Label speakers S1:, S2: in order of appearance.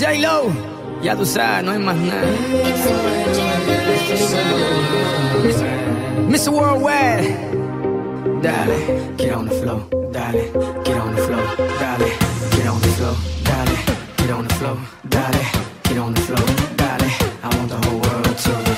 S1: J-Lo, ya tú sabes, no hay más nada. Mr. Worldwide, dale, get on the flow, dale, get on the flow, dale, get on the flow, dale, get on the flow, dale, get on the flow, dale. I want the whole world to.